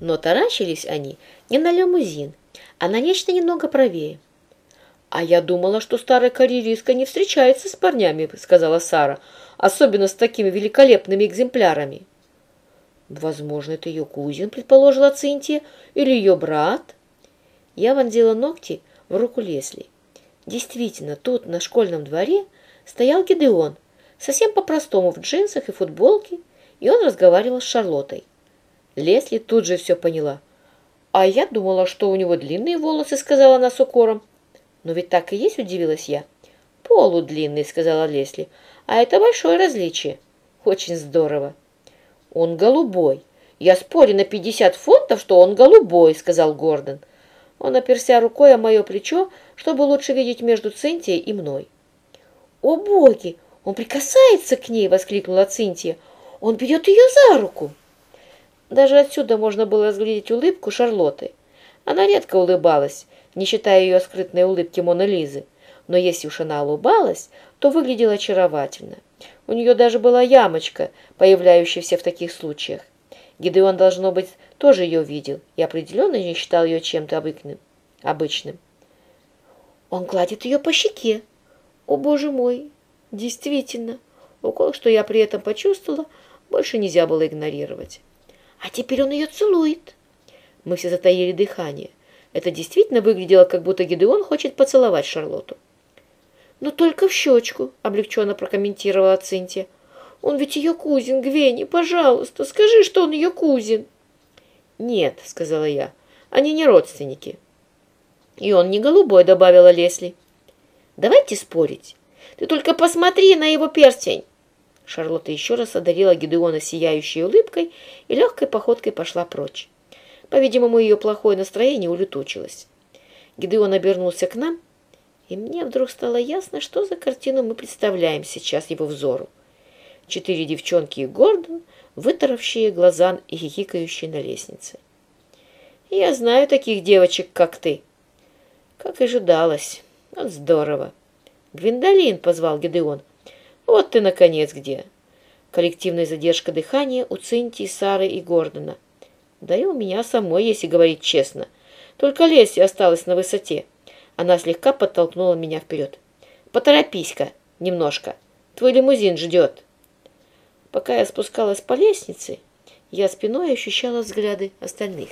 Но таращились они не на лимузин, а на нечто немного правее. «А я думала, что старая карьеристка не встречается с парнями», — сказала Сара, «особенно с такими великолепными экземплярами». «Возможно, это ее кузин», — предположила Цинтия, «или ее брат». Я вонзила ногти в руку Лесли. Действительно, тут, на школьном дворе, стоял Гидеон, совсем по-простому в джинсах и футболке, и он разговаривал с Шарлоттой. Лесли тут же все поняла. «А я думала, что у него длинные волосы», — сказала она с укором. «Но ведь так и есть», — удивилась я. «Полудлинный», — сказала Лесли. «А это большое различие». «Очень здорово». «Он голубой. Я спорю на пятьдесят фунтов, что он голубой», — сказал Гордон. Он оперся рукой о мое плечо, чтобы лучше видеть между Цинтией и мной. «О, боги! Он прикасается к ней!» — воскликнула Цинтия. «Он берет ее за руку!» Даже отсюда можно было разглядеть улыбку Шарлотты. Она редко улыбалась, не считая ее скрытной улыбки Моны Лизы. Но если уж она улыбалась, то выглядела очаровательно. У нее даже была ямочка, появляющаяся в таких случаях. Гидеон, должно быть, тоже ее видел и определенно не считал ее чем-то обычным. Он гладит ее по щеке. О, боже мой! Действительно, укол, что я при этом почувствовала, больше нельзя было игнорировать. А теперь он ее целует. Мы все затаили дыхание. Это действительно выглядело, как будто Гидеон хочет поцеловать Шарлотту. «Но только в щечку», — облегченно прокомментировала Цинтия. «Он ведь ее кузин, Гвенни, пожалуйста, скажи, что он ее кузин». «Нет», — сказала я, — «они не родственники». «И он не голубой», — добавила Лесли. «Давайте спорить. Ты только посмотри на его перстень!» Шарлотта еще раз одарила Гидеона сияющей улыбкой и легкой походкой пошла прочь. По-видимому, ее плохое настроение улетучилось. Гидеон обернулся к нам, и мне вдруг стало ясно, что за картину мы представляем сейчас его взору. Четыре девчонки и Гордон, вытаравшие глаза и хихикающие на лестнице. «Я знаю таких девочек, как ты». «Как и ожидалось. Вот здорово». «Гвиндолин!» — позвал Гедеон. Вот ты, наконец, где. Коллективная задержка дыхания у Цинтии, Сары и Гордона. Да и у меня самой, если говорить честно. Только Леся осталась на высоте. Она слегка подтолкнула меня вперед. «Поторопись-ка немножко. Твой лимузин ждет». Пока я спускалась по лестнице, я спиной ощущала взгляды остальных.